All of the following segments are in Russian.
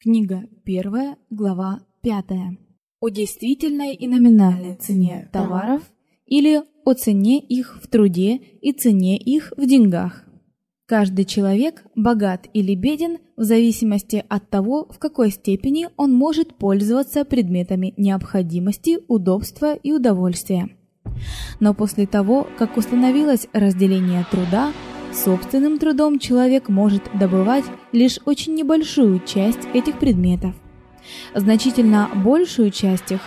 Книга 1, глава 5. О действительной и номинальной цене товаров или о цене их в труде и цене их в деньгах. Каждый человек богат или беден в зависимости от того, в какой степени он может пользоваться предметами необходимости, удобства и удовольствия. Но после того, как установилось разделение труда, Собственным трудом человек может добывать лишь очень небольшую часть этих предметов. Значительно большую часть их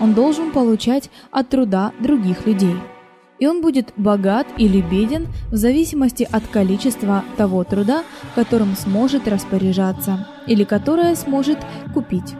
он должен получать от труда других людей. И он будет богат или беден в зависимости от количества того труда, которым сможет распоряжаться или которое сможет купить.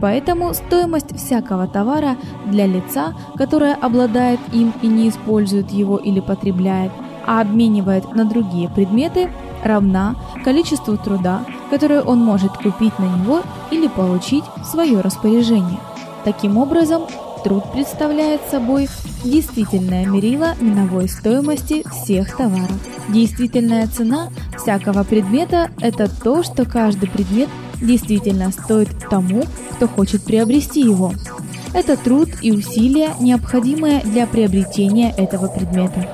Поэтому стоимость всякого товара для лица, которое обладает им и не использует его или потребляет, а обменивает на другие предметы, равна количеству труда, которое он может купить на него или получить в свое распоряжение. Таким образом, труд представляет собой действительное мерило миновой стоимости всех товаров. Действительная цена всякого предмета это то, что каждый предмет действительно стоит тому, кто хочет приобрести его. Это труд и усилия, необходимые для приобретения этого предмета.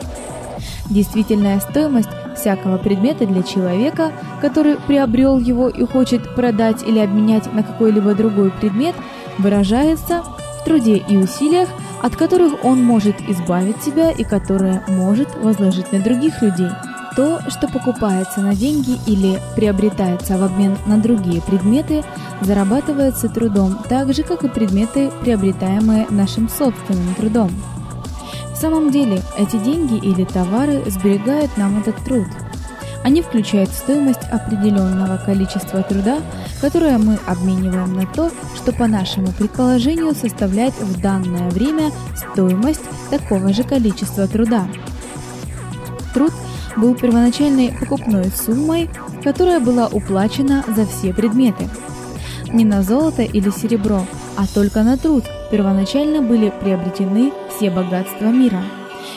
Действительная стоимость всякого предмета для человека, который приобрел его и хочет продать или обменять на какой-либо другой предмет, выражается в труде и усилиях, от которых он может избавить себя и которые может возложить на других людей. То, что покупается на деньги или приобретается в обмен на другие предметы, зарабатывается трудом, так же как и предметы, приобретаемые нашим собственным трудом. Самом деле, эти деньги или товары сберегают нам этот труд. Они включают стоимость определенного количества труда, которое мы обмениваем на то, что по нашему предположению составляет в данное время стоимость такого же количества труда. Труд был первоначальной покупной суммой, которая была уплачена за все предметы. Не на золото или серебро, а только на труд первоначально были приобретены все богатства мира.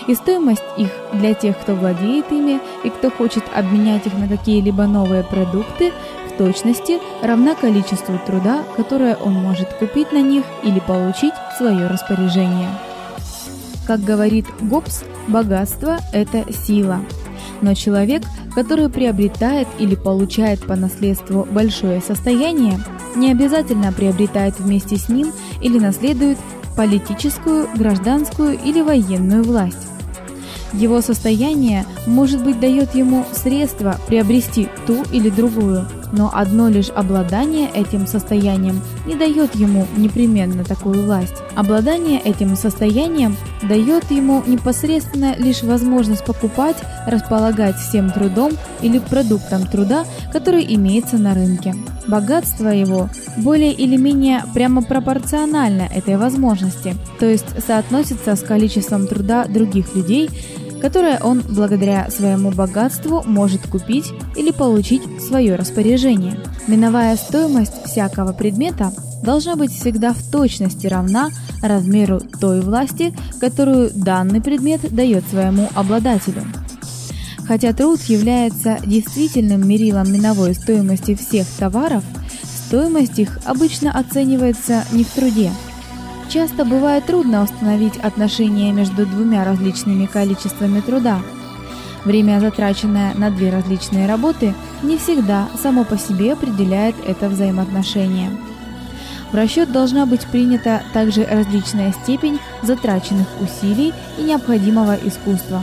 И стоимость их для тех, кто владеет ими и кто хочет обменять их на какие-либо новые продукты, в точности равна количеству труда, которое он может купить на них или получить в свое распоряжение. Как говорит Гоббс, богатство это сила. Но человек, который приобретает или получает по наследству большое состояние, не обязательно приобретает вместе с ним или наследует политическую, гражданскую или военную власть. Его состояние, может быть, дает ему средства приобрести ту или другую, но одно лишь обладание этим состоянием не дает ему непременно такую власть. Обладание этим состоянием дает ему непосредственно лишь возможность покупать, располагать всем трудом или продуктом труда, который имеется на рынке. Богатство его более или менее прямо пропорционально этой возможности, то есть соотносится с количеством труда других людей, которое он благодаря своему богатству может купить или получить в свое распоряжение. Миновая стоимость всякого предмета должна быть всегда в точности равна размеру той власти, которую данный предмет дает своему обладателю. Хотя труд является действительным мерилом миновой стоимости всех товаров, стоимость их обычно оценивается не в труде, Часто бывает трудно установить отношение между двумя различными количествами труда. Время, затраченное на две различные работы, не всегда само по себе определяет это взаимоотношение. В расчет должна быть принята также различная степень затраченных усилий и необходимого искусства.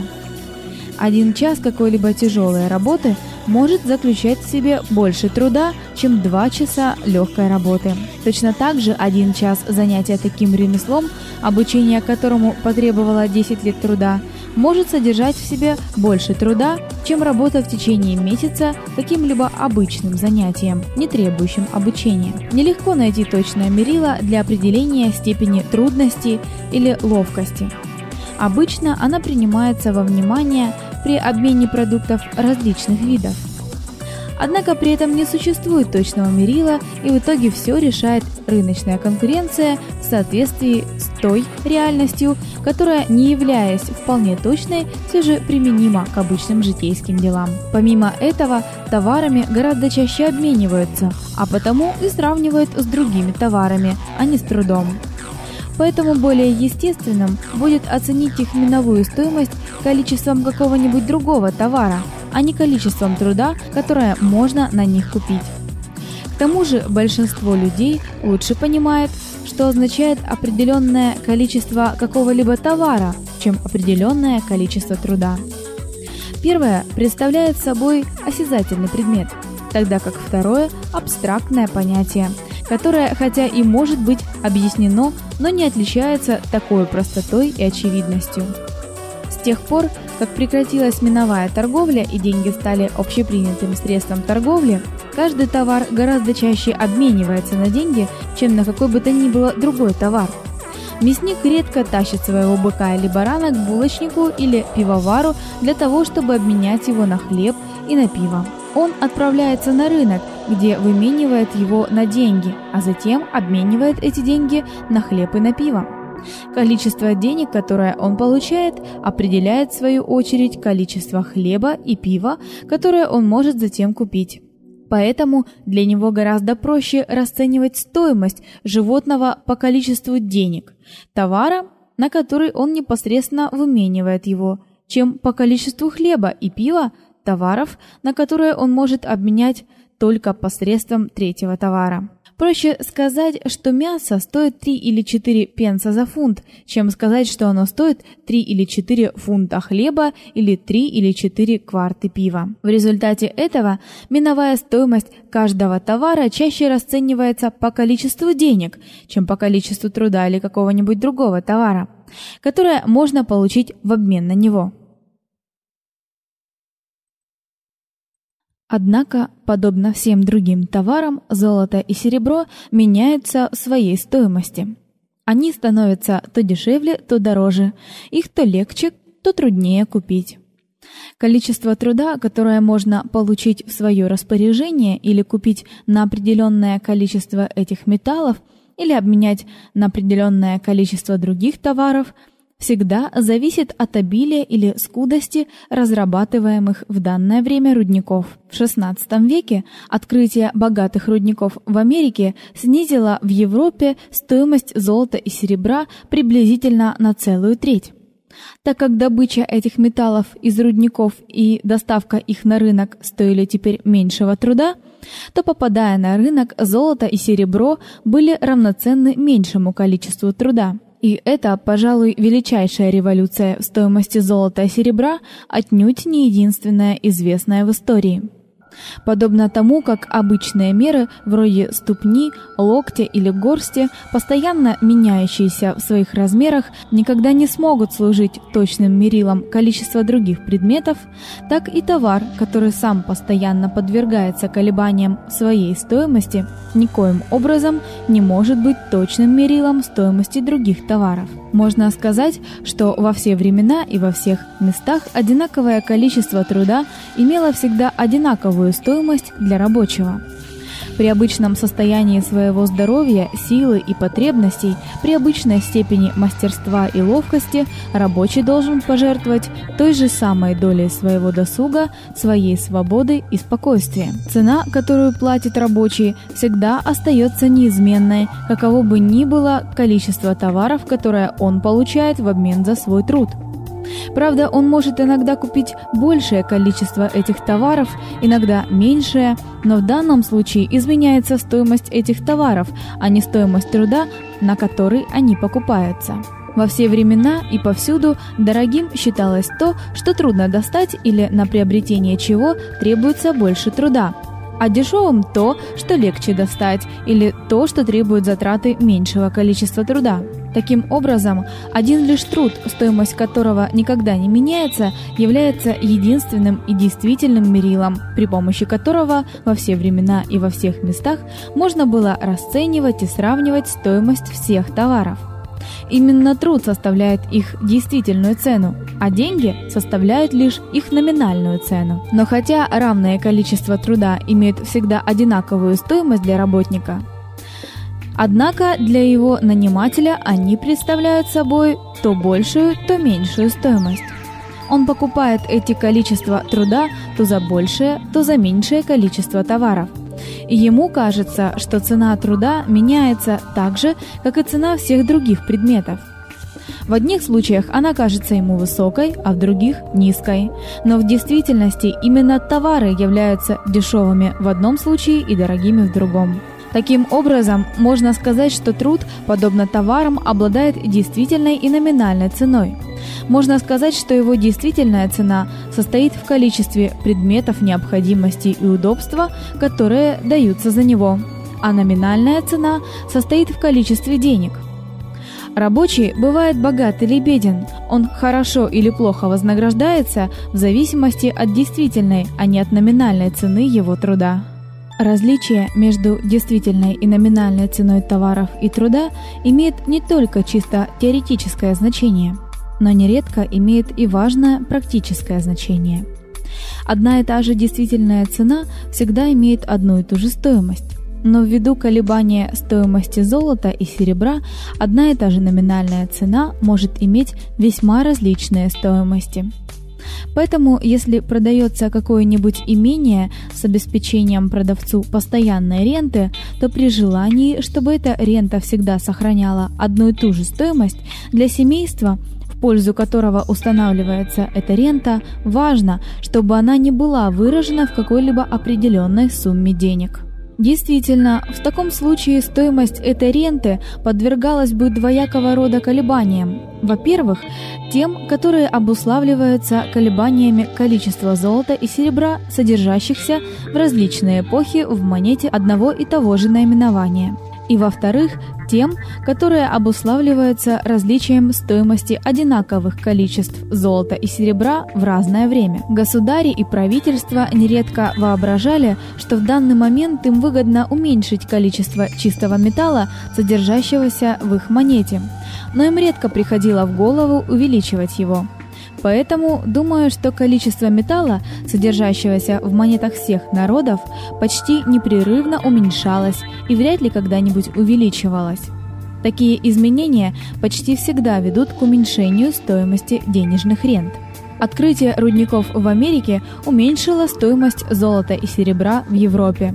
Один час какой-либо тяжелой работы может заключать в себе больше труда, чем два часа легкой работы. Точно так же один час занятия таким ремеслом, обучение которому потребовало 10 лет труда, может содержать в себе больше труда, чем работа в течение месяца каким-либо обычным занятием, не требующим обучения. Нелегко найти точное мерило для определения степени трудности или ловкости. Обычно она принимается во внимание при обмене продуктов различных видов. Однако при этом не существует точного мерила, и в итоге все решает рыночная конкуренция в соответствии с той реальностью, которая, не являясь вполне точной, все же применима к обычным житейским делам. Помимо этого, товарами гораздо чаще обмениваются, а потому и сравнивают с другими товарами, а не с трудом. Поэтому более естественным будет оценить их миновую стоимость количеством какого-нибудь другого товара, а не количеством труда, которое можно на них купить. К тому же большинство людей лучше понимает, что означает определенное количество какого-либо товара, чем определенное количество труда. Первое представляет собой осязательный предмет, тогда как второе абстрактное понятие, которое хотя и может быть объяснено, но не отличается такой простотой и очевидностью. С тех пор, как прекратилась миновая торговля и деньги стали общепринятым средством торговли, каждый товар гораздо чаще обменивается на деньги, чем на какой бы то ни было другой товар. Мясник редко тащит своего быка или барана к булочнику или пивовару для того, чтобы обменять его на хлеб и на пиво. Он отправляется на рынок, где выменивает его на деньги, а затем обменивает эти деньги на хлеб и на пиво. Количество денег, которое он получает, определяет в свою очередь количество хлеба и пива, которое он может затем купить. Поэтому для него гораздо проще расценивать стоимость животного по количеству денег, товара, на который он непосредственно выменивает его, чем по количеству хлеба и пива, товаров, на которые он может обменять только посредством третьего товара. Проще сказать, что мясо стоит 3 или 4 пенса за фунт, чем сказать, что оно стоит 3 или 4 фунта хлеба или 3 или 4 кварты пива. В результате этого миновая стоимость каждого товара чаще расценивается по количеству денег, чем по количеству труда или какого-нибудь другого товара, которое можно получить в обмен на него. Однако, подобно всем другим товарам, золото и серебро меняются в своей стоимости. Они становятся то дешевле, то дороже. Их то легче, то труднее купить. Количество труда, которое можно получить в свое распоряжение или купить на определенное количество этих металлов или обменять на определенное количество других товаров – всегда зависит от обилия или скудости разрабатываемых в данное время рудников. В XVI веке открытие богатых рудников в Америке снизило в Европе стоимость золота и серебра приблизительно на целую треть. Так как добыча этих металлов из рудников и доставка их на рынок стоили теперь меньшего труда, то попадая на рынок, золото и серебро были равноценны меньшему количеству труда. И это, пожалуй, величайшая революция в стоимости золота и серебра, отнюдь не единственная известная в истории. Подобно тому, как обычные меры вроде ступни, локтя или горсти, постоянно меняющиеся в своих размерах, никогда не смогут служить точным мерилом количества других предметов, так и товар, который сам постоянно подвергается колебаниям своей стоимости, никоим образом не может быть точным мерилом стоимости других товаров. Можно сказать, что во все времена и во всех местах одинаковое количество труда имело всегда одинаковую стоимость для рабочего. При обычном состоянии своего здоровья, силы и потребностей, при обычной степени мастерства и ловкости, рабочий должен пожертвовать той же самой долей своего досуга, своей свободы и спокойствия. Цена, которую платит рабочий, всегда остается неизменной, каково бы ни было количество товаров, которое он получает в обмен за свой труд. Правда, он может иногда купить большее количество этих товаров, иногда меньшее, но в данном случае изменяется стоимость этих товаров, а не стоимость труда, на который они покупаются. Во все времена и повсюду дорогим считалось то, что трудно достать или на приобретение чего требуется больше труда а дешевым то, что легче достать, или то, что требует затраты меньшего количества труда. Таким образом, один лишь труд, стоимость которого никогда не меняется, является единственным и действительным мерилом, при помощи которого во все времена и во всех местах можно было расценивать и сравнивать стоимость всех товаров. Именно труд составляет их действительную цену, а деньги составляют лишь их номинальную цену. Но хотя равное количество труда имеет всегда одинаковую стоимость для работника, однако для его нанимателя они представляют собой то большую, то меньшую стоимость. Он покупает эти количества труда то за большее, то за меньшее количество товаров. И ему кажется, что цена труда меняется так же, как и цена всех других предметов. В одних случаях она кажется ему высокой, а в других низкой. Но в действительности именно товары являются дешевыми в одном случае и дорогими в другом. Таким образом, можно сказать, что труд, подобно товарам, обладает действительной и номинальной ценой. Можно сказать, что его действительная цена состоит в количестве предметов необходимости и удобства, которые даются за него, а номинальная цена состоит в количестве денег. Рабочий бывает богат или беден, он хорошо или плохо вознаграждается в зависимости от действительной, а не от номинальной цены его труда. Различие между действительной и номинальной ценой товаров и труда имеет не только чисто теоретическое значение, но нередко имеет и важное практическое значение. Одна и та же действительная цена всегда имеет одну и ту же стоимость. Но ввиду колебания стоимости золота и серебра, одна и та же номинальная цена может иметь весьма различные стоимости. Поэтому, если продается какое-нибудь имение с обеспечением продавцу постоянной ренты, то при желании, чтобы эта рента всегда сохраняла одну и ту же стоимость для семейства, в пользу которого устанавливается эта рента, важно, чтобы она не была выражена в какой-либо определенной сумме денег. Действительно, в таком случае стоимость этой ренты подвергалась бы двоякого рода колебаниям. Во-первых, тем, которые обуславливаются колебаниями количества золота и серебра, содержащихся в различные эпохи в монете одного и того же наименования и во-вторых, тем, которые обуславливаются различием стоимости одинаковых количеств золота и серебра в разное время. Государи и правительства нередко воображали, что в данный момент им выгодно уменьшить количество чистого металла, содержащегося в их монете, но им редко приходило в голову увеличивать его. Поэтому думаю, что количество металла, содержащегося в монетах всех народов, почти непрерывно уменьшалось и вряд ли когда-нибудь увеличивалось. Такие изменения почти всегда ведут к уменьшению стоимости денежных рент. Открытие рудников в Америке уменьшило стоимость золота и серебра в Европе.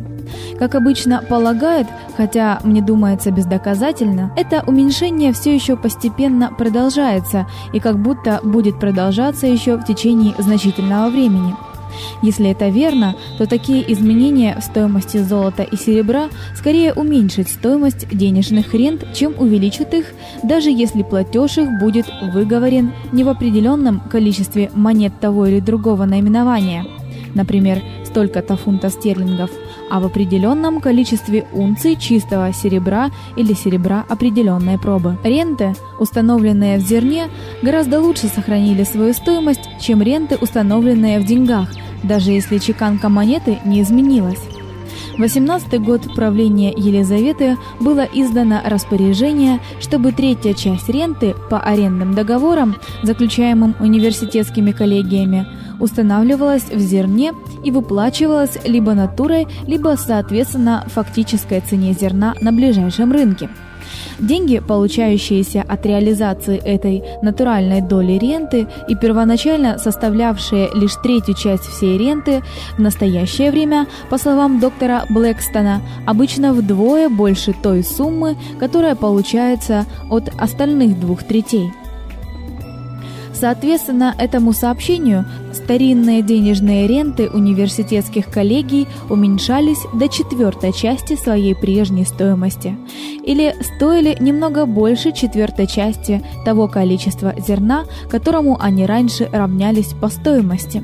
Как обычно полагают, хотя мне думается бездоказательно, это уменьшение все еще постепенно продолжается и как будто будет продолжаться еще в течение значительного времени. Если это верно, то такие изменения в стоимости золота и серебра скорее уменьшат стоимость денежных рент, чем увеличат их, даже если платеж их будет выговорен не в определенном количестве монет того или другого наименования, например, столько-то фунтов стерлингов, а в определенном количестве унций чистого серебра или серебра определенной пробы. Ренты, установленные в зерне, гораздо лучше сохранили свою стоимость, чем ренты, установленные в деньгах, даже если чеканка монеты не изменилась. В 18 год правления Елизаветы было издано распоряжение, чтобы третья часть ренты по арендным договорам, заключаемым университетскими коллегиями, устанавливалась в зерне и выплачивалась либо натурой, либо соответственно фактической цене зерна на ближайшем рынке. Деньги, получающиеся от реализации этой натуральной доли ренты и первоначально составлявшие лишь третью часть всей ренты, в настоящее время, по словам доктора Блэкстона, обычно вдвое больше той суммы, которая получается от остальных двух третей. Соответственно, этому сообщению старинные денежные ренты университетских коллегий уменьшались до четвертой части своей прежней стоимости или стоили немного больше четвертой части того количества зерна, которому они раньше равнялись по стоимости.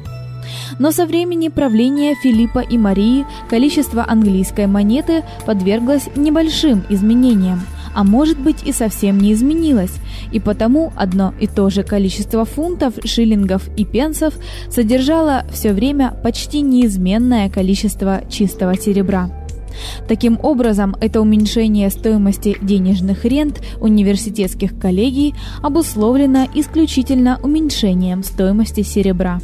Но со времени правления Филиппа и Марии количество английской монеты подверглось небольшим изменениям – а может быть и совсем не изменилось, и потому одно и то же количество фунтов, шиллингов и пенсов содержало все время почти неизменное количество чистого серебра. Таким образом, это уменьшение стоимости денежных рент университетских коллегий обусловлено исключительно уменьшением стоимости серебра.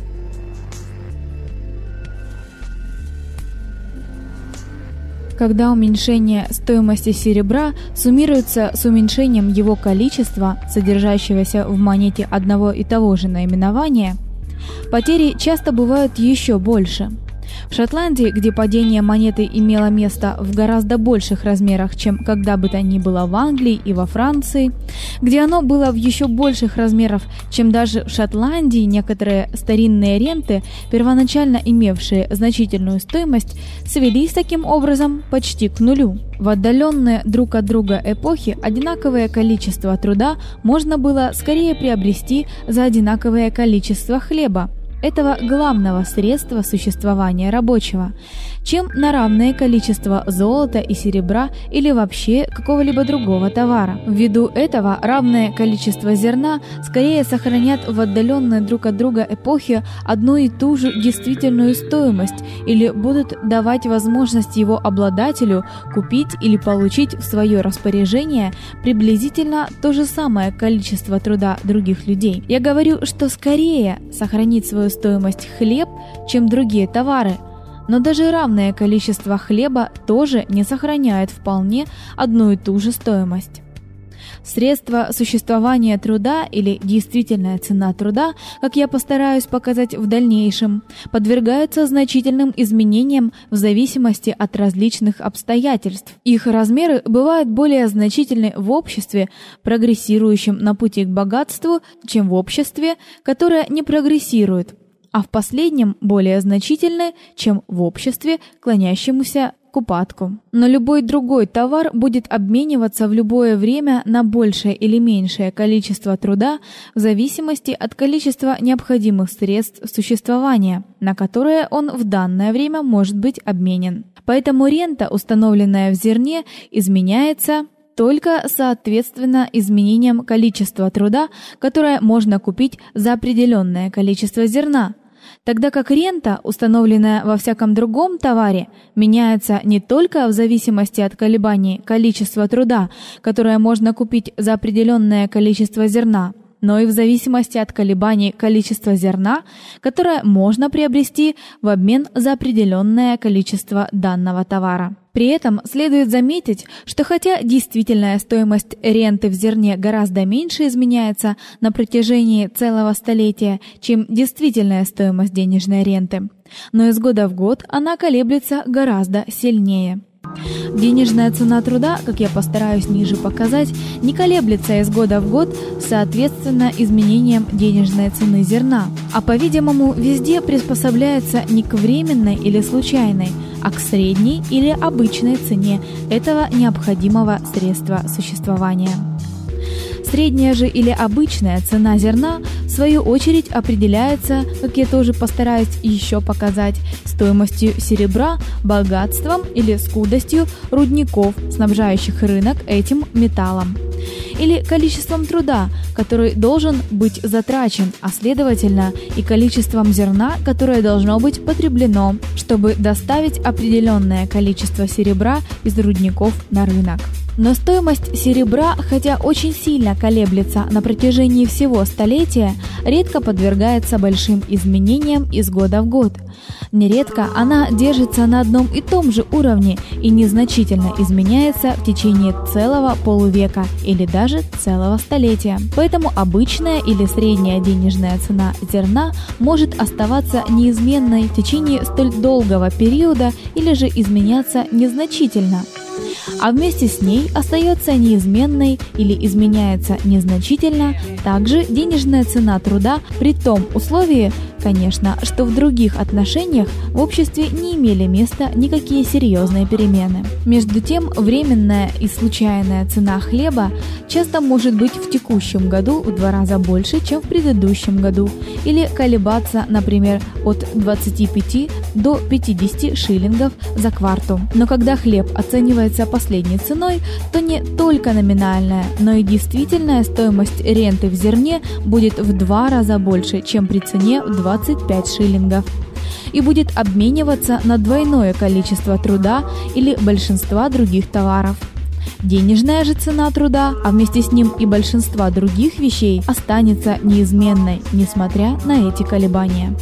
Когда уменьшение стоимости серебра суммируется с уменьшением его количества, содержащегося в монете одного и того же наименования, потери часто бывают еще больше – в Шотландии, где падение монеты имело место в гораздо больших размерах, чем когда бы то ни было в Англии и во Франции, где оно было в еще больших размерах, чем даже в Шотландии, некоторые старинные ренты, первоначально имевшие значительную стоимость, свелись таким образом почти к нулю. В отдаленные друг от друга эпохи одинаковое количество труда можно было скорее приобрести за одинаковое количество хлеба, этого главного средства существования рабочего, чем на равное количество золота и серебра или вообще какого-либо другого товара. Ввиду этого равное количество зерна скорее сохранят в отдаленные друг от друга эпохи одну и ту же действительную стоимость или будут давать возможность его обладателю купить или получить в свое распоряжение приблизительно то же самое количество труда других людей. Я говорю, что скорее сохранит свою стоимость хлеб, чем другие товары, но даже равное количество хлеба тоже не сохраняет вполне одну и ту же стоимость. Средства существования труда или действительная цена труда, как я постараюсь показать в дальнейшем, подвергаются значительным изменениям в зависимости от различных обстоятельств. Их размеры бывают более значительны в обществе, прогрессирующем на пути к богатству, чем в обществе, которое не прогрессирует а в последнем более значительны, чем в обществе, клонящемуся к упадку. Но любой другой товар будет обмениваться в любое время на большее или меньшее количество труда в зависимости от количества необходимых средств существования, на которые он в данное время может быть обменен. Поэтому рента, установленная в зерне, изменяется только соответственно изменениям количества труда, которое можно купить за определенное количество зерна, тогда как рента, установленная во всяком другом товаре, меняется не только в зависимости от колебаний количества труда, которое можно купить за определенное количество зерна, но и в зависимости от колебаний количества зерна, которое можно приобрести в обмен за определенное количество данного товара. При этом следует заметить, что хотя действительная стоимость ренты в зерне гораздо меньше изменяется на протяжении целого столетия, чем действительная стоимость денежной ренты, но из года в год она колеблется гораздо сильнее. Денежная цена труда, как я постараюсь ниже показать, не колеблется из года в год соответственно изменениям денежной цены зерна, а по-видимому везде приспособляется не к временной или случайной, а к средней или обычной цене этого необходимого средства существования. Средняя же или обычная цена зерна в свою очередь определяется, как я тоже постараюсь еще показать, стоимостью серебра, богатством или скудостью рудников, снабжающих рынок этим металлом или количеством труда, который должен быть затрачен, а следовательно и количеством зерна, которое должно быть потреблено, чтобы доставить определенное количество серебра из рудников на рынок. Но стоимость серебра, хотя очень сильно колеблется на протяжении всего столетия, редко подвергается большим изменениям из года в год. Нередко она держится на одном и том же уровне и незначительно изменяется в течение целого полувека или даже целого столетия. Поэтому обычная или средняя денежная цена зерна может оставаться неизменной в течение столь долгого периода или же изменяться незначительно а вместе с ней остается неизменной или изменяется незначительно также денежная цена труда при том условии, конечно, что в других отношениях в обществе не имели места никакие серьезные перемены. Между тем, временная и случайная цена хлеба часто может быть в текущем году в два раза больше, чем в предыдущем году, или колебаться, например, от 25 до 50 шиллингов за кварту. Но когда хлеб оценивается последней ценой, то не только номинальная, но и действительная стоимость ренты в зерне будет в два раза больше, чем при цене в 25 шиллингов. и будет обмениваться на двойное количество труда или большинства других товаров. Денежная же цена труда, а вместе с ним и большинства других вещей останется неизменной, несмотря на эти колебания.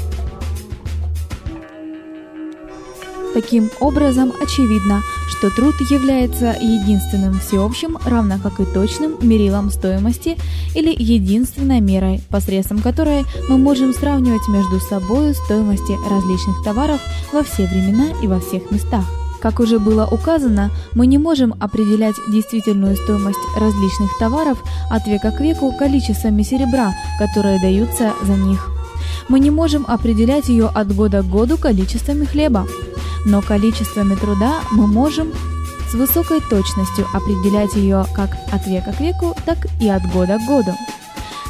Таким образом, очевидно, что труд является единственным всеобщим, равно как и точным мерилом стоимости или единственной мерой, посредством которой мы можем сравнивать между собой стоимости различных товаров во все времена и во всех местах. Как уже было указано, мы не можем определять действительную стоимость различных товаров от века к веку количествами серебра, которые даются за них. Мы не можем определять ее от года к году количествами хлеба но количествами труда мы можем с высокой точностью определять ее как от века к веку, так и от года к году.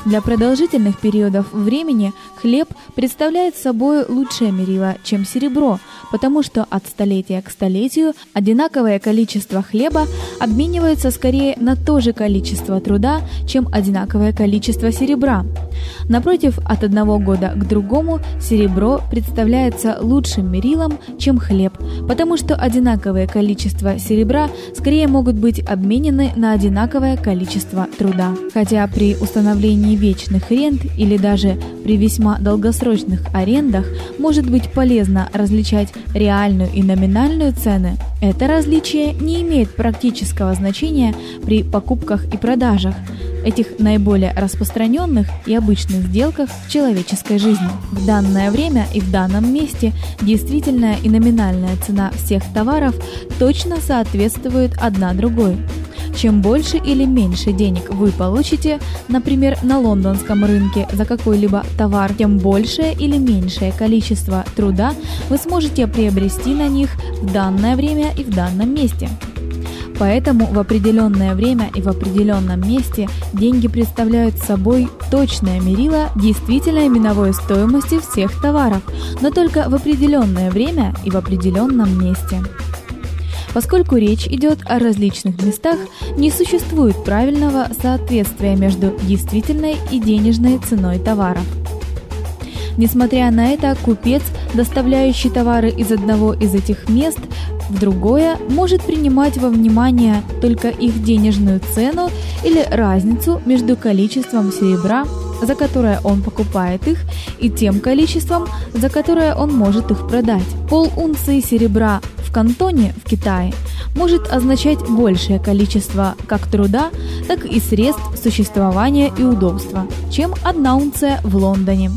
Для продолжительных периодов времени хлеб представляет собой лучшее мерило, чем серебро, потому что от столетия к столетию одинаковое количество хлеба обменивается скорее на то же количество труда, чем одинаковое количество серебра. Напротив, от одного года к другому серебро представляется лучшим мерилом, чем хлеб, потому что одинаковое количество серебра скорее могут быть обменены на одинаковое количество труда. Хотя при установлении вечных рент или даже при весьма долгосрочных арендах может быть полезно различать реальную и номинальную цены, это различие не имеет практического значения при покупках и продажах, этих наиболее распространенных и обычных сделках в человеческой жизни. В данное время и в данном месте действительная и номинальная цена всех товаров точно соответствует одна другой. Чем больше или меньше денег вы получите, например, на лондонском рынке за какой-либо товар, тем большее или меньшее количество труда вы сможете приобрести на них в данное время и в данном месте. Поэтому в определенное время и в определенном месте деньги представляют собой точное мерило действительной миновой стоимости всех товаров, но только в определенное время и в определенном месте. Поскольку речь идет о различных местах, не существует правильного соответствия между действительной и денежной ценой товаров. Несмотря на это, купец, доставляющий товары из одного из этих мест в другое, может принимать во внимание только их денежную цену или разницу между количеством серебра, за которое он покупает их, и тем количеством, за которое он может их продать. Пол унции серебра Кантоне в Китае может означать большее количество как труда, так и средств существования и удобства, чем одна унция в Лондоне.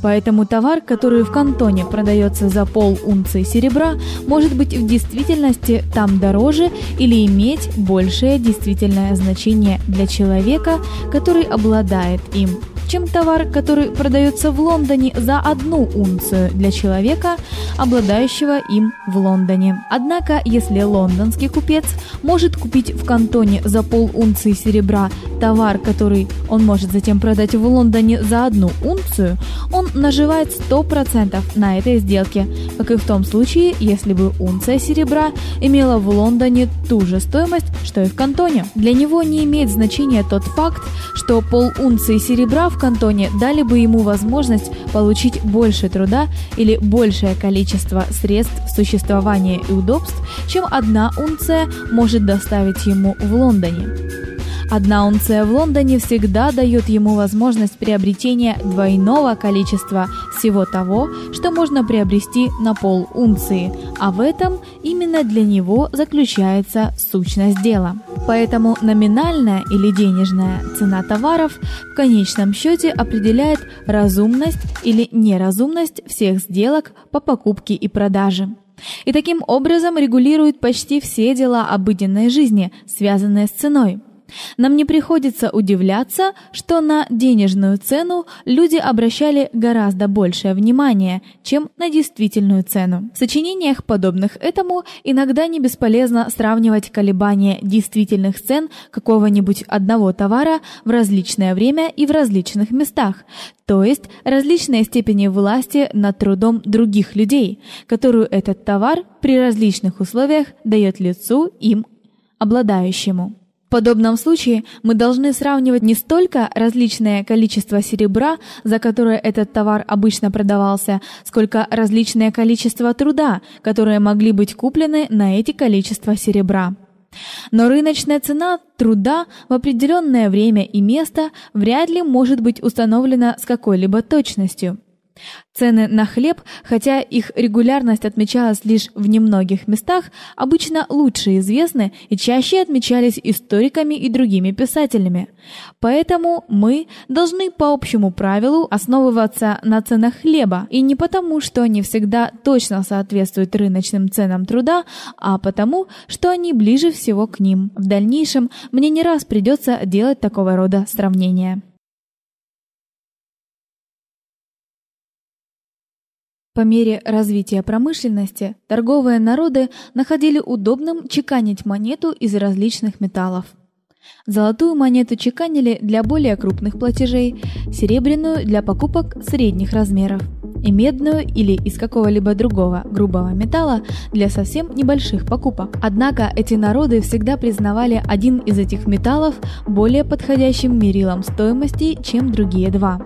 Поэтому товар, который в Кантоне продается за пол унции серебра, может быть в действительности там дороже или иметь большее действительное значение для человека, который обладает им чем товар, который продается в Лондоне за одну унцию для человека, обладающего им в Лондоне. Однако, если лондонский купец может купить в Кантоне за пол унции серебра товар, который он может затем продать в Лондоне за одну унцию, он наживает 100% на этой сделке, как и в том случае, если бы унция серебра имела в Лондоне ту же стоимость, что и в Кантоне. Для него не имеет значения тот факт, что пол унции серебра в Кантоне дали бы ему возможность получить больше труда или большее количество средств существования и удобств, чем одна унция может доставить ему в Лондоне. Одна унция в Лондоне всегда дает ему возможность приобретения двойного количества всего того, что можно приобрести на пол унции, а в этом именно для него заключается сущность дела. Поэтому номинальная или денежная цена товаров в конечном счете определяет разумность или неразумность всех сделок по покупке и продаже. И таким образом регулирует почти все дела обыденной жизни, связанные с ценой. Нам не приходится удивляться, что на денежную цену люди обращали гораздо большее внимание, чем на действительную цену. В сочинениях, подобных этому, иногда не бесполезно сравнивать колебания действительных цен какого-нибудь одного товара в различное время и в различных местах, то есть различные степени власти над трудом других людей, которую этот товар при различных условиях дает лицу им обладающему. В подобном случае мы должны сравнивать не столько различное количество серебра, за которое этот товар обычно продавался, сколько различное количество труда, которые могли быть куплены на эти количество серебра. Но рыночная цена труда в определенное время и место вряд ли может быть установлена с какой-либо точностью. Цены на хлеб, хотя их регулярность отмечалась лишь в немногих местах, обычно лучше известны и чаще отмечались историками и другими писателями. Поэтому мы должны по общему правилу основываться на ценах хлеба, и не потому, что они всегда точно соответствуют рыночным ценам труда, а потому, что они ближе всего к ним. В дальнейшем мне не раз придется делать такого рода сравнения. По мере развития промышленности торговые народы находили удобным чеканить монету из различных металлов. Золотую монету чеканили для более крупных платежей, серебряную для покупок средних размеров и медную или из какого-либо другого грубого металла для совсем небольших покупок. Однако эти народы всегда признавали один из этих металлов более подходящим мерилом стоимости, чем другие два.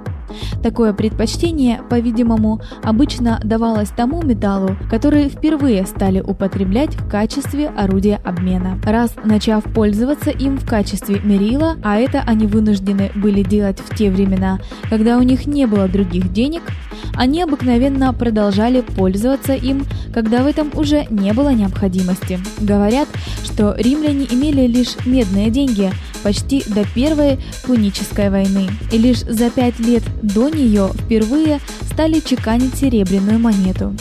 Такое предпочтение, по-видимому, обычно давалось тому металлу, который впервые стали употреблять в качестве орудия обмена. Раз начав пользоваться им в качестве мерила, а это они вынуждены были делать в те времена, когда у них не было других денег, они обыкновенно продолжали пользоваться им, когда в этом уже не было необходимости. Говорят, что римляне имели лишь медные деньги почти до Первой Пунической войны, и лишь за пять лет до нее впервые стали чеканить серебряную монету.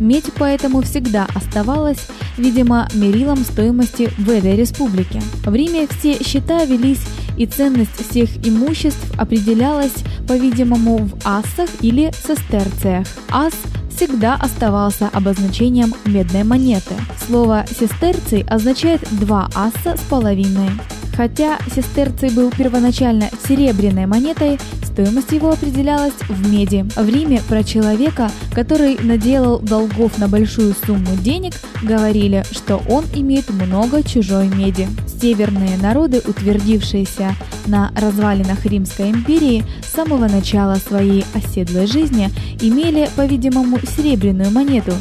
Медь поэтому всегда оставалась, видимо, мерилом стоимости в этой республике. В Риме все счета велись и ценность всех имуществ определялась, по-видимому, в ассах или сестерциях. Ас всегда оставался обозначением медной монеты. Слово сестерций означает два асса с половиной. Хотя сестерций был первоначально серебряной монетой, стоимость его определялась в меди. В Риме про человека, который наделал долгов на большую сумму денег, говорили, что он имеет много чужой меди. Северные народы, утвердившиеся на развалинах Римской империи с самого начала своей оседлой жизни, имели, по-видимому, серебряную монету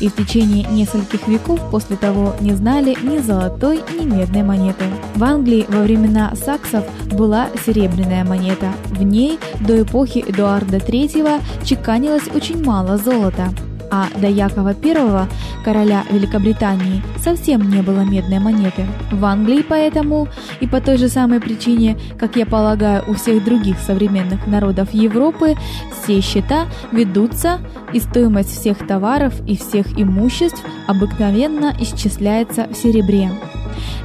и в течение нескольких веков после того не знали ни золотой, ни медной монеты. В Англии во времена саксов была серебряная монета. В ней до эпохи Эдуарда III чеканилось очень мало золота а до Якова I, короля Великобритании, совсем не было медной монеты. В Англии поэтому и по той же самой причине, как я полагаю, у всех других современных народов Европы, все счета ведутся, и стоимость всех товаров и всех имуществ обыкновенно исчисляется в серебре.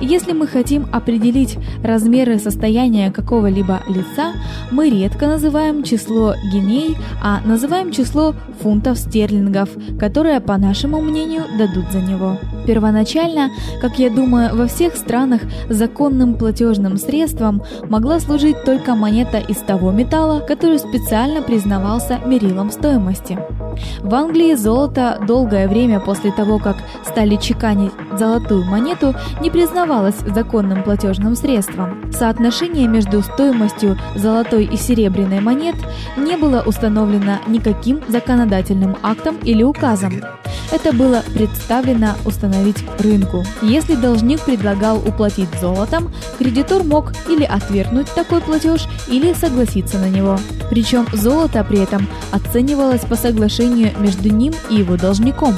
Если мы хотим определить размеры состояния какого-либо лица, мы редко называем число гиней, а называем число фунтов стерлингов, которые, по нашему мнению, дадут за него. Первоначально, как я думаю, во всех странах законным платежным средством могла служить только монета из того металла, который специально признавался мерилом стоимости. В Англии золото долгое время после того, как стали чеканить золотую монету, не признавалось законным платежным средством. Соотношение между стоимостью золотой и серебряной монет не было установлено никаким законодательным актом или указом. Это было представлено установить рынку. Если должник предлагал уплатить золотом, кредитор мог или отвергнуть такой платеж, или согласиться на него. Причем золото при этом оценивалось по соглашению между ним и его должником.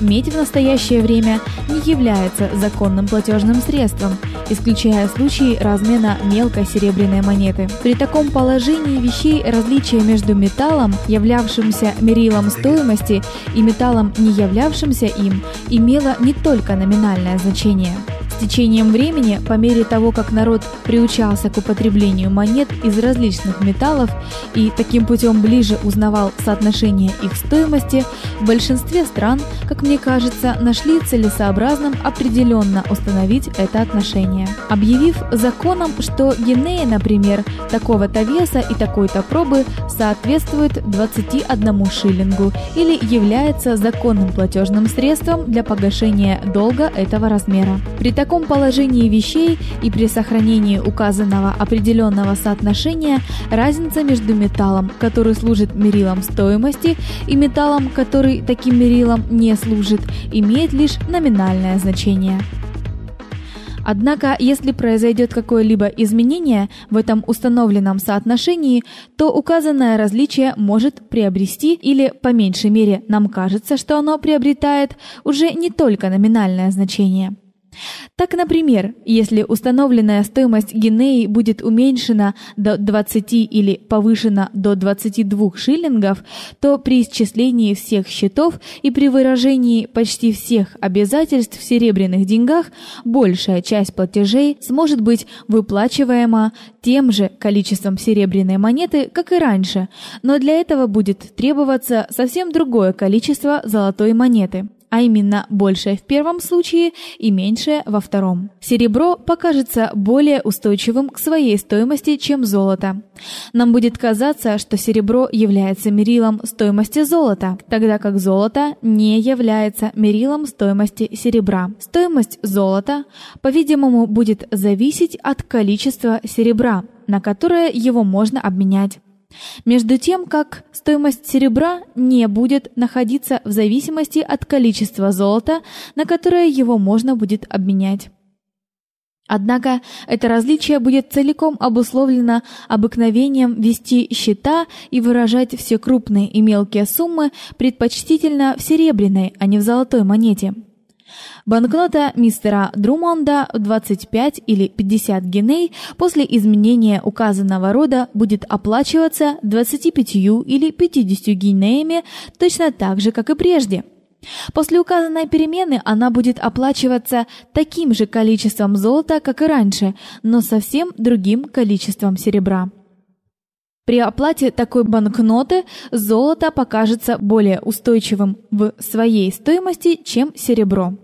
Медь в настоящее время является законным платежным средством, исключая случаи размена мелкой серебряной монеты. При таком положении вещей различие между металлом, являвшимся мерилом стоимости, и металлом, не являвшимся им, имело не только номинальное значение. С течением времени, по мере того, как народ приучался к употреблению монет из различных металлов и таким путем ближе узнавал соотношение их стоимости, в большинстве стран, как мне кажется, нашли целесообразным определенно установить это отношение. Объявив законом, что гинея, например, такого-то веса и такой-то пробы соответствует 21 шиллингу или является законным платежным средством для погашения долга этого размера. При таком таком положении вещей и при сохранении указанного определенного соотношения разница между металлом, который служит мерилом стоимости, и металлом, который таким мерилом не служит, имеет лишь номинальное значение. Однако, если произойдет какое-либо изменение в этом установленном соотношении, то указанное различие может приобрести или по меньшей мере нам кажется, что оно приобретает уже не только номинальное значение. Так, например, если установленная стоимость гинеи будет уменьшена до 20 или повышена до 22 шиллингов, то при исчислении всех счетов и при выражении почти всех обязательств в серебряных деньгах большая часть платежей сможет быть выплачиваема тем же количеством серебряной монеты, как и раньше, но для этого будет требоваться совсем другое количество золотой монеты а именно большее в первом случае и меньшее во втором. Серебро покажется более устойчивым к своей стоимости, чем золото. Нам будет казаться, что серебро является мерилом стоимости золота, тогда как золото не является мерилом стоимости серебра. Стоимость золота, по-видимому, будет зависеть от количества серебра, на которое его можно обменять. Между тем, как стоимость серебра не будет находиться в зависимости от количества золота, на которое его можно будет обменять. Однако это различие будет целиком обусловлено обыкновением вести счета и выражать все крупные и мелкие суммы предпочтительно в серебряной, а не в золотой монете. Банкнота мистера Друмонда в 25 или 50 гиней после изменения указанного рода будет оплачиваться 25 или 50 гинеями точно так же, как и прежде. После указанной перемены она будет оплачиваться таким же количеством золота, как и раньше, но совсем другим количеством серебра. При оплате такой банкноты золото покажется более устойчивым в своей стоимости, чем серебро.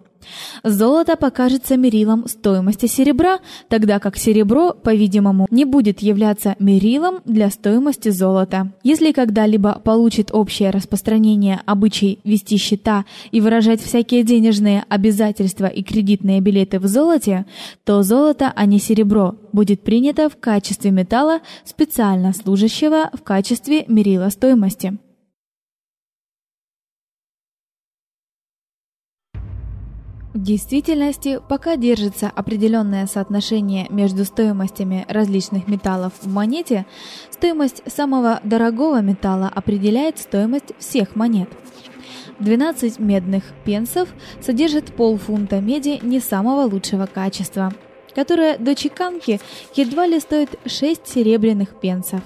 Золото покажется мерилом стоимости серебра, тогда как серебро, по-видимому, не будет являться мерилом для стоимости золота. Если когда-либо получит общее распространение обычай вести счета и выражать всякие денежные обязательства и кредитные билеты в золоте, то золото, а не серебро, будет принято в качестве металла, специально служащего в качестве мерила стоимости. В действительности, пока держится определенное соотношение между стоимостями различных металлов в монете, стоимость самого дорогого металла определяет стоимость всех монет. 12 медных пенсов содержат полфунта меди не самого лучшего качества, которая до чеканки едва ли стоит 6 серебряных пенсов.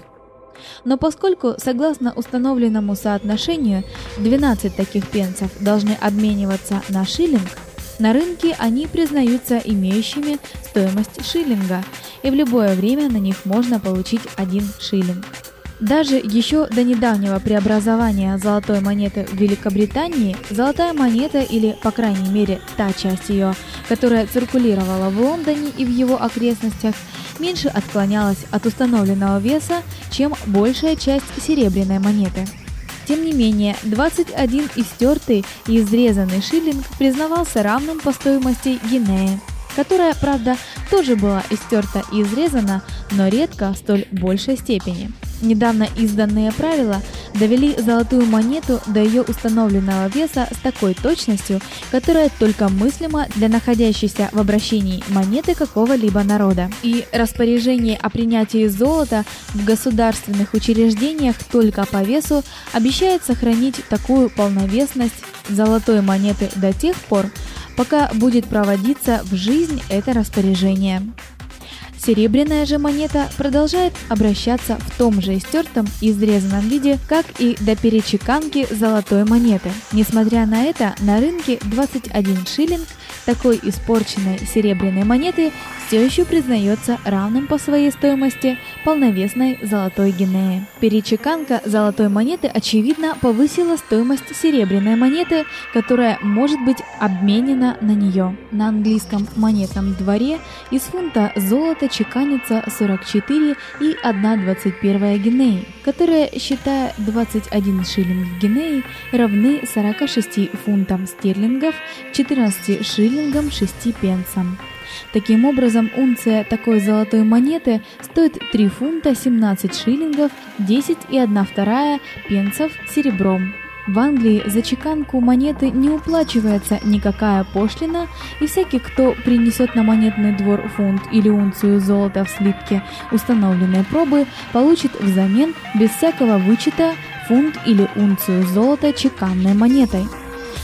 Но поскольку, согласно установленному соотношению, 12 таких пенсов должны обмениваться на шиллинг, на рынке они признаются имеющими стоимость шиллинга, и в любое время на них можно получить один шиллинг. Даже еще до недавнего преобразования золотой монеты в Великобритании, золотая монета или, по крайней мере, та часть ее, которая циркулировала в Лондоне и в его окрестностях, меньше отклонялась от установленного веса, чем большая часть серебряной монеты. Тем не менее, 21 истертый и изрезанный шиллинг признавался равным по стоимости гинеи, которая, правда, тоже была истерта и изрезана, но редко в столь большей степени. Недавно изданные правила довели золотую монету до ее установленного веса с такой точностью, которая только мыслима для находящейся в обращении монеты какого-либо народа. И распоряжение о принятии золота в государственных учреждениях только по весу обещает сохранить такую полновесность золотой монеты до тех пор, пока будет проводиться в жизнь это распоряжение. Серебряная же монета продолжает обращаться в том же истертом и изрезанном виде, как и до перечеканки золотой монеты. Несмотря на это, на рынке 21 шиллинг такой испорченной серебряной монеты все еще признается равным по своей стоимости полновесной золотой гинее. Перечеканка золотой монеты очевидно повысила стоимость серебряной монеты, которая может быть обменена на нее. На английском монетном дворе из фунта золота чеканится 44 и 1/21 гинеи, которые, считая 21 шиллинг гинеи, равны 46 фунтам стерлингов, 14 шиллингам 6 пенсам. Таким образом, унция такой золотой монеты стоит 3 фунта 17 шиллингов 10 и 1 вторая пенсов серебром. В Англии за чеканку монеты не уплачивается никакая пошлина, и всякий, кто принесет на монетный двор фунт или унцию золота в слитке установленной пробы, получит взамен без всякого вычета фунт или унцию золота чеканной монетой.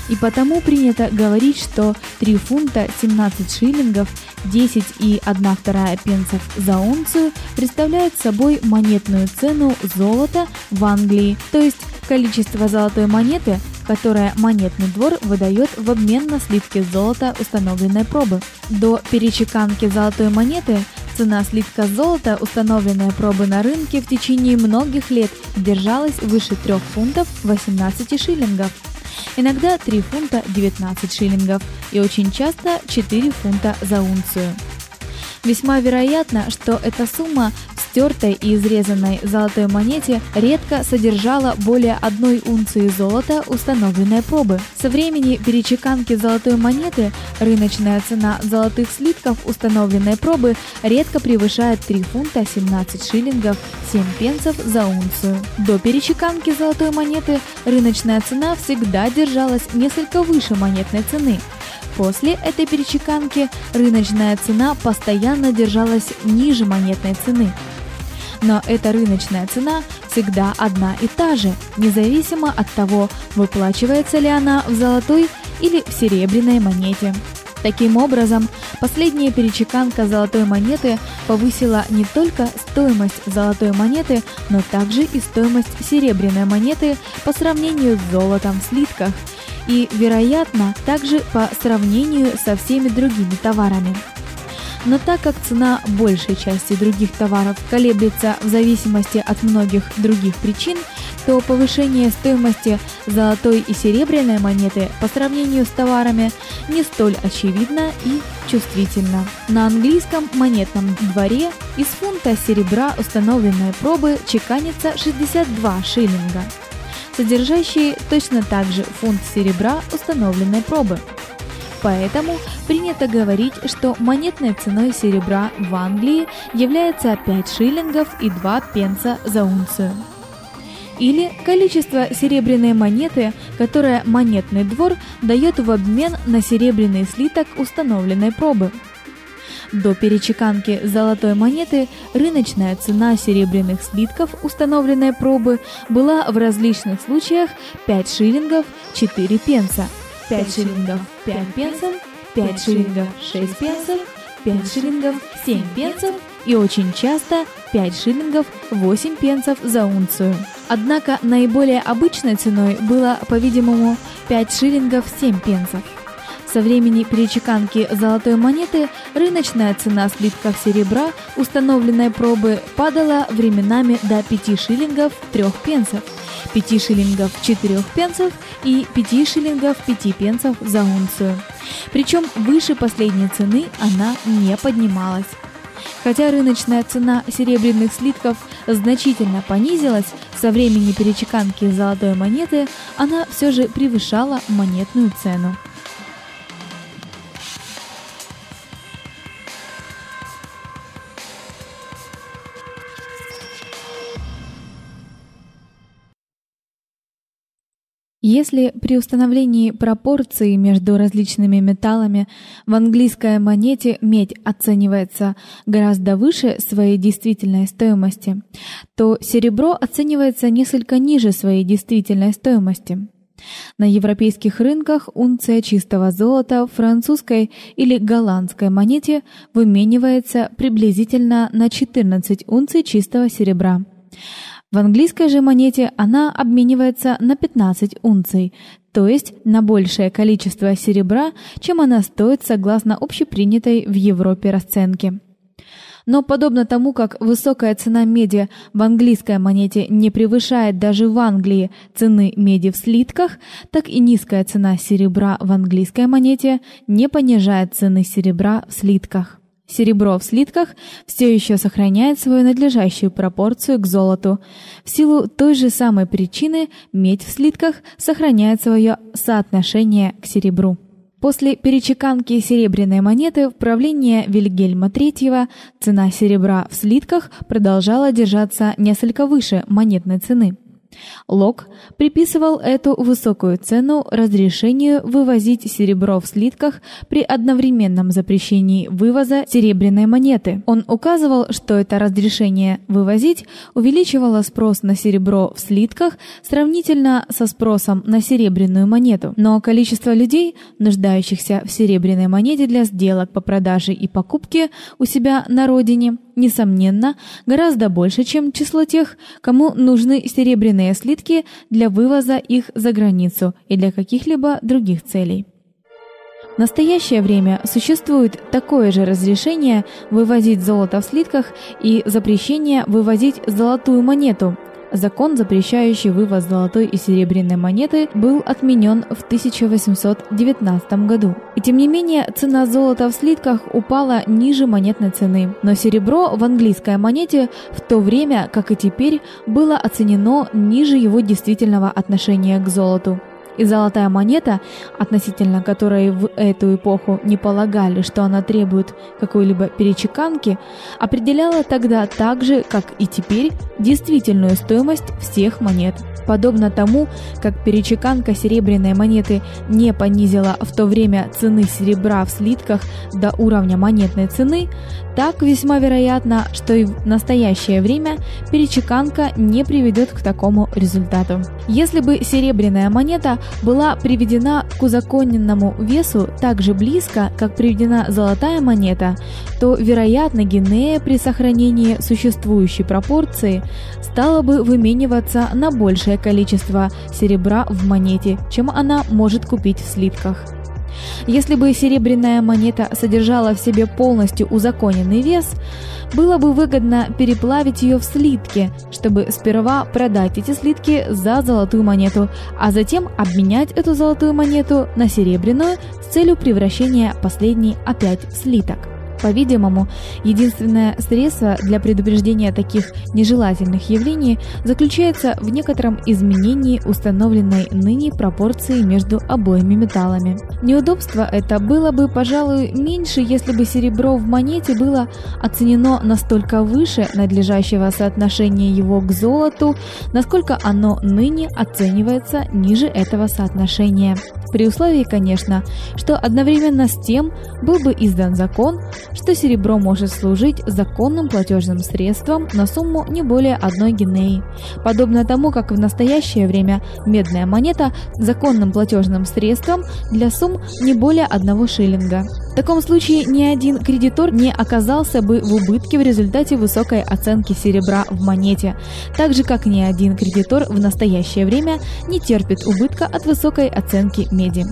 И потому принято говорить, что 3 фунта 17 шиллингов 10 и 1 вторая пенсов за унцию представляют собой монетную цену золота в Англии, то есть количество золотой монеты, которое монетный двор выдает в обмен на слитки золота установленной пробы. До перечеканки золотой монеты цена слитка золота, установленная пробы на рынке в течение многих лет, держалась выше 3 фунтов 18 шиллингов. Иногда 3 фунта 19 шиллингов и очень часто 4 фунта за унцию. Весьма вероятно, что эта сумма стертой и изрезанной золотой монете редко содержала более одной унции золота установленной пробы. Со времени перечеканки золотой монеты рыночная цена золотых слитков установленной пробы редко превышает 3 фунта 17 шиллингов 7 пенсов за унцию. До перечеканки золотой монеты рыночная цена всегда держалась несколько выше монетной цены. После этой перечеканки рыночная цена постоянно держалась ниже монетной цены но эта рыночная цена всегда одна и та же, независимо от того, выплачивается ли она в золотой или в серебряной монете. Таким образом, последняя перечеканка золотой монеты повысила не только стоимость золотой монеты, но также и стоимость серебряной монеты по сравнению с золотом в слитках и, вероятно, также по сравнению со всеми другими товарами. Но так как цена большей части других товаров колеблется в зависимости от многих других причин, то повышение стоимости золотой и серебряной монеты по сравнению с товарами не столь очевидно и чувствительно. На английском монетном дворе из фунта серебра установленной пробы чеканится 62 шиллинга, содержащие точно так же фунт серебра установленной пробы. Поэтому принято говорить, что монетной ценой серебра в Англии является 5 шиллингов и 2 пенса за унцию. Или количество серебряной монеты, которое монетный двор дает в обмен на серебряный слиток установленной пробы. До перечеканки золотой монеты рыночная цена серебряных слитков установленной пробы была в различных случаях 5 шиллингов 4 пенса – 5 шиллингов 5 пенсов, 5 шиллингов 6 пенсов, 5 шиллингов 7 пенсов и очень часто 5 шиллингов 8 пенсов за унцию. Однако наиболее обычной ценой было, по-видимому, 5 шиллингов 7 пенсов. Со времени перечеканки золотой монеты рыночная цена слитков серебра установленной пробы падала временами до 5 шиллингов 3 пенсов, 5 шиллингов 4 пенсов и 5 шиллингов 5 пенсов за унцию. Причем выше последней цены она не поднималась. Хотя рыночная цена серебряных слитков значительно понизилась со времени перечеканки золотой монеты, она все же превышала монетную цену. Если при установлении пропорции между различными металлами в английской монете медь оценивается гораздо выше своей действительной стоимости, то серебро оценивается несколько ниже своей действительной стоимости. На европейских рынках унция чистого золота в французской или голландской монете выменивается приблизительно на 14 унций чистого серебра. В английской же монете она обменивается на 15 унций, то есть на большее количество серебра, чем она стоит согласно общепринятой в Европе расценке. Но подобно тому, как высокая цена меди в английской монете не превышает даже в Англии цены меди в слитках, так и низкая цена серебра в английской монете не понижает цены серебра в слитках. Серебро в слитках все еще сохраняет свою надлежащую пропорцию к золоту. В силу той же самой причины медь в слитках сохраняет свое соотношение к серебру. После перечеканки серебряной монеты в правление Вильгельма III цена серебра в слитках продолжала держаться несколько выше монетной цены. Лок приписывал эту высокую цену разрешению вывозить серебро в слитках при одновременном запрещении вывоза серебряной монеты. Он указывал, что это разрешение вывозить увеличивало спрос на серебро в слитках сравнительно со спросом на серебряную монету. Но количество людей, нуждающихся в серебряной монете для сделок по продаже и покупке у себя на родине, несомненно, гораздо больше, чем число тех, кому нужны серебряные слитки для вывоза их за границу и для каких-либо других целей. В настоящее время существует такое же разрешение вывозить золото в слитках и запрещение вывозить золотую монету – Закон, запрещающий вывоз золотой и серебряной монеты, был отменен в 1819 году. И тем не менее, цена золота в слитках упала ниже монетной цены. Но серебро в английской монете в то время, как и теперь, было оценено ниже его действительного отношения к золоту. И золотая монета, относительно которой в эту эпоху не полагали, что она требует какой-либо перечеканки, определяла тогда так же, как и теперь, действительную стоимость всех монет. Подобно тому, как перечеканка серебряной монеты не понизила в то время цены серебра в слитках до уровня монетной цены, так весьма вероятно, что и в настоящее время перечеканка не приведет к такому результату. Если бы серебряная монета была приведена к узаконенному весу так же близко, как приведена золотая монета, то, вероятно, Гинея при сохранении существующей пропорции стала бы вымениваться на большее количество серебра в монете, чем она может купить в слитках. Если бы серебряная монета содержала в себе полностью узаконенный вес, было бы выгодно переплавить ее в слитки, чтобы сперва продать эти слитки за золотую монету, а затем обменять эту золотую монету на серебряную с целью превращения последней опять в слиток. По-видимому, единственное средство для предупреждения таких нежелательных явлений заключается в некотором изменении установленной ныне пропорции между обоими металлами. Неудобство это было бы, пожалуй, меньше, если бы серебро в монете было оценено настолько выше надлежащего соотношения его к золоту, насколько оно ныне оценивается ниже этого соотношения. При условии, конечно, что одновременно с тем был бы издан закон, что серебро может служить законным платежным средством на сумму не более одной гинеи, подобно тому, как в настоящее время медная монета законным платежным средством для сумм не более одного шиллинга. В таком случае ни один кредитор не оказался бы в убытке в результате высокой оценки серебра в монете, так же как ни один кредитор в настоящее время не терпит убытка от высокой оценки меди.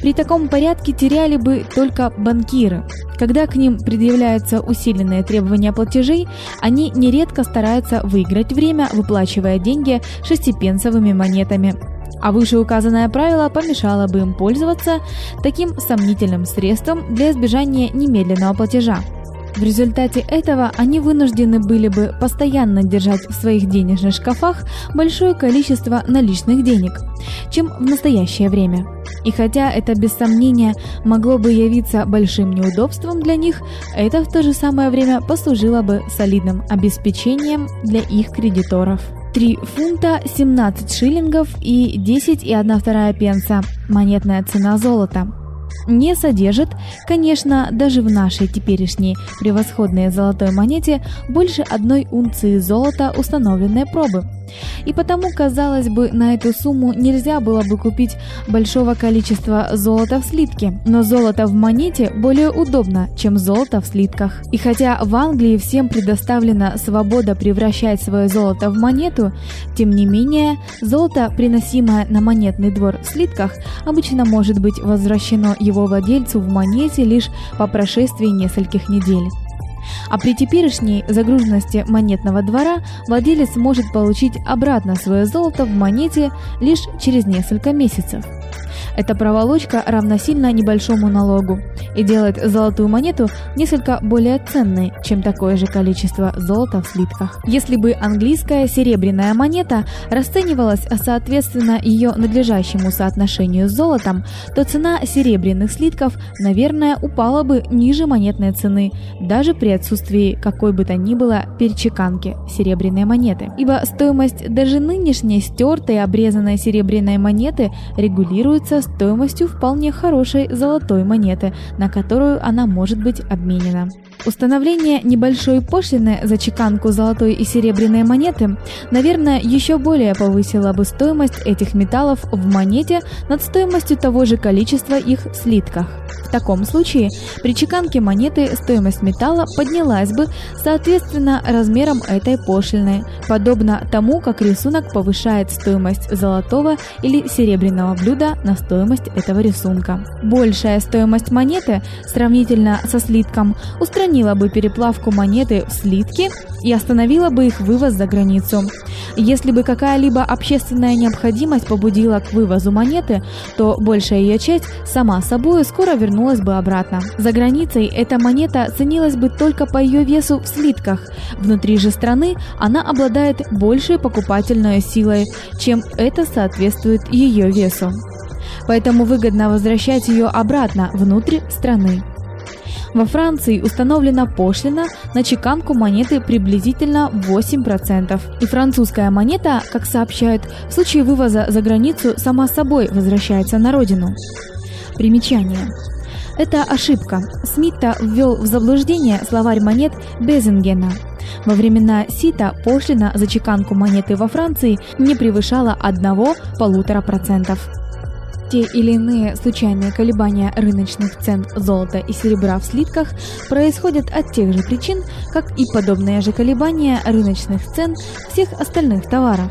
При таком порядке теряли бы только банкиры. Когда к ним предъявляются усиленные требования платежей, они нередко стараются выиграть время, выплачивая деньги шестипенсовыми монетами. А вышеуказанное правило помешало бы им пользоваться таким сомнительным средством для избежания немедленного платежа. В результате этого они вынуждены были бы постоянно держать в своих денежных шкафах большое количество наличных денег, чем в настоящее время. И хотя это без сомнения могло бы явиться большим неудобством для них, это в то же самое время послужило бы солидным обеспечением для их кредиторов. 3 фунта 17 шиллингов и 10 и 1 вторая пенса монетная цена золота не содержит, конечно, даже в нашей теперешней превосходной золотой монете больше одной унции золота установленной пробы. И потому, казалось бы, на эту сумму нельзя было бы купить большого количества золота в слитке, но золото в монете более удобно, чем золото в слитках. И хотя в Англии всем предоставлена свобода превращать свое золото в монету, тем не менее, золото, приносимое на монетный двор в слитках, обычно может быть возвращено его владельцу в монете лишь по прошествии нескольких недель. А при теперешней загруженности монетного двора владелец может получить обратно свое золото в монете лишь через несколько месяцев. Эта проволочка равносильна небольшому налогу и делает золотую монету несколько более ценной, чем такое же количество золота в слитках. Если бы английская серебряная монета расценивалась соответственно ее надлежащему соотношению с золотом, то цена серебряных слитков, наверное, упала бы ниже монетной цены, даже при отсутствии какой бы то ни было перечеканки серебряной монеты. Ибо стоимость даже нынешней стертой обрезанной серебряной монеты регулируется стоимостью вполне хорошей золотой монеты, на которую она может быть обменена. Установление небольшой пошлины за чеканку золотой и серебряной монеты, наверное, еще более повысило бы стоимость этих металлов в монете над стоимостью того же количества их в слитках. В таком случае при чеканке монеты стоимость металла поднялась бы соответственно размерам этой пошлины, подобно тому, как рисунок повышает стоимость золотого или серебряного блюда на стоимость этого рисунка. Большая стоимость монеты сравнительно со слитком устранила бы переплавку монеты в слитки и остановила бы их вывоз за границу. Если бы какая-либо общественная необходимость побудила к вывозу монеты, то большая ее часть сама собой скоро вернулась бы обратно. За границей эта монета ценилась бы только по ее весу в слитках. Внутри же страны она обладает большей покупательной силой, чем это соответствует ее весу. Поэтому выгодно возвращать ее обратно внутрь страны. Во Франции установлена пошлина на чеканку монеты приблизительно 8%. И французская монета, как сообщают, в случае вывоза за границу сама собой возвращается на родину. Примечание. Это ошибка. Смитта ввел в заблуждение словарь монет Безингена. Во времена Сита пошлина за чеканку монеты во Франции не превышала 1-1,5%. Те или иные случайные колебания рыночных цен золота и серебра в слитках происходят от тех же причин, как и подобные же колебания рыночных цен всех остальных товаров.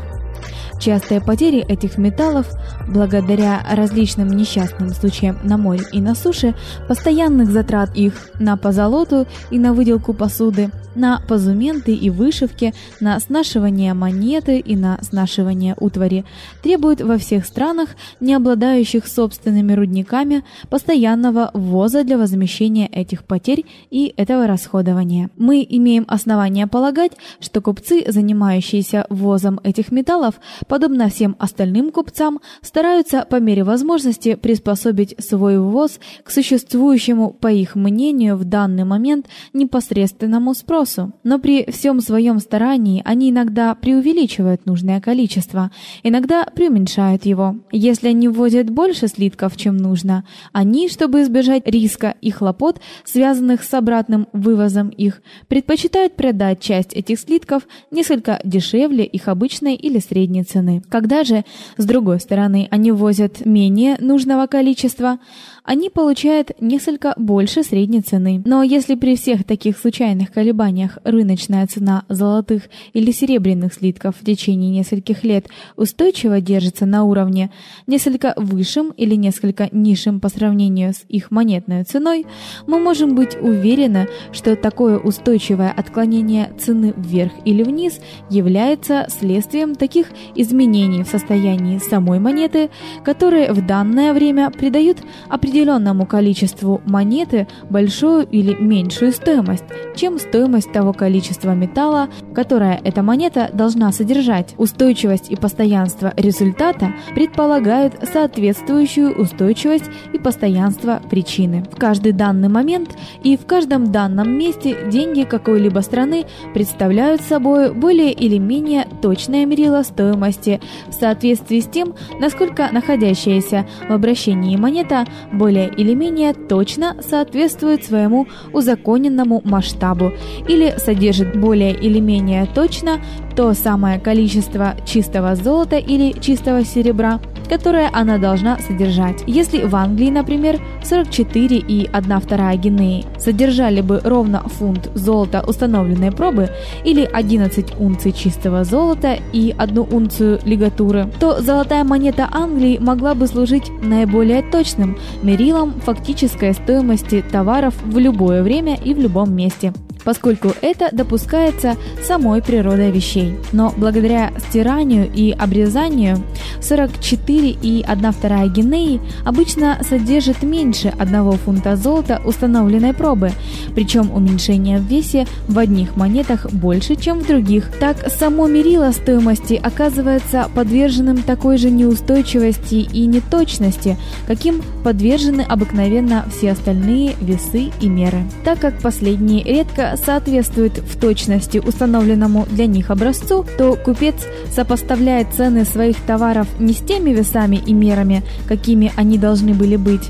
Частые потери этих металлов, благодаря различным несчастным случаям на море и на суше, постоянных затрат их на позолоту и на выделку посуды, на позументы и вышивки, на снашивание монеты и на снашивание утвари, требуют во всех странах, не обладающих собственными рудниками, постоянного ввоза для возмещения этих потерь и этого расходования. Мы имеем основания полагать, что купцы, занимающиеся ввозом этих металлов, подобно всем остальным купцам, стараются по мере возможности приспособить свой ввоз к существующему, по их мнению, в данный момент непосредственному спросу. Но при всем своем старании они иногда преувеличивают нужное количество, иногда преуменьшают его. Если они ввозят больше слитков, чем нужно, они, чтобы избежать риска и хлопот, связанных с обратным вывозом их, предпочитают продать часть этих слитков несколько дешевле их обычной или средней цены цены. Когда же, с другой стороны, они возят менее нужного количества, они получают несколько больше средней цены. Но если при всех таких случайных колебаниях рыночная цена золотых или серебряных слитков в течение нескольких лет устойчиво держится на уровне несколько высшим или несколько низшим по сравнению с их монетной ценой, мы можем быть уверены, что такое устойчивое отклонение цены вверх или вниз является следствием таких изменений в состоянии самой монеты, которые в данное время придают определенную определенному количеству монеты большую или меньшую стоимость, чем стоимость того количества металла, которое эта монета должна содержать. Устойчивость и постоянство результата предполагают соответствующую устойчивость и постоянство причины. В каждый данный момент и в каждом данном месте деньги какой-либо страны представляют собой более или менее точное мерило стоимости в соответствии с тем, насколько находящаяся в обращении монета более более или менее точно соответствует своему узаконенному масштабу или содержит более или менее точно то самое количество чистого золота или чистого серебра, которое она должна содержать. Если в Англии, например, 44 и 1 вторая гинеи содержали бы ровно фунт золота установленной пробы или 11 унций чистого золота и 1 унцию лигатуры, то золотая монета Англии могла бы служить наиболее точным мерилом фактической стоимости товаров в любое время и в любом месте. Поскольку это допускается самой природой вещей. Но благодаря стиранию и обрезанию 44,1 гинеи обычно содержит меньше 1 фунта золота установленной пробы, причем уменьшение в весе в одних монетах больше, чем в других. Так само мерило стоимости оказывается подверженным такой же неустойчивости и неточности, каким подвержены обыкновенно все остальные весы и меры. Так как последние редко соответствуют в точности установленному для них образцу, то купец сопоставляет цены своих товаров не с теми весами и мерами, какими они должны были быть,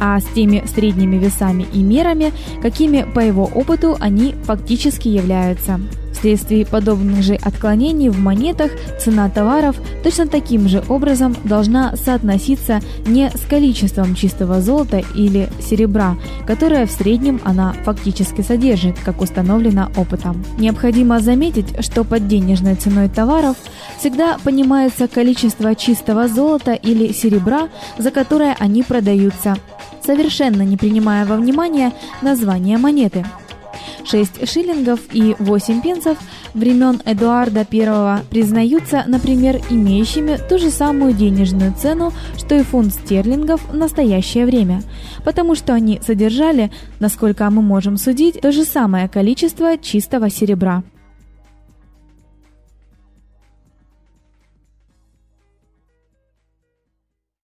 а с теми средними весами и мерами, какими по его опыту они фактически являются. Вследствие подобных же отклонений в монетах цена товаров точно таким же образом должна соотноситься не с количеством чистого золота или серебра, которое в среднем она фактически содержит, как установлено опытом. Необходимо заметить, что под денежной ценой товаров всегда понимается количество чистого золота или серебра, за которое они продаются, совершенно не принимая во внимание название монеты. 6 шиллингов и 8 пенсов времен Эдуарда I признаются, например, имеющими ту же самую денежную цену, что и фунт стерлингов в настоящее время, потому что они содержали, насколько мы можем судить, то же самое количество чистого серебра.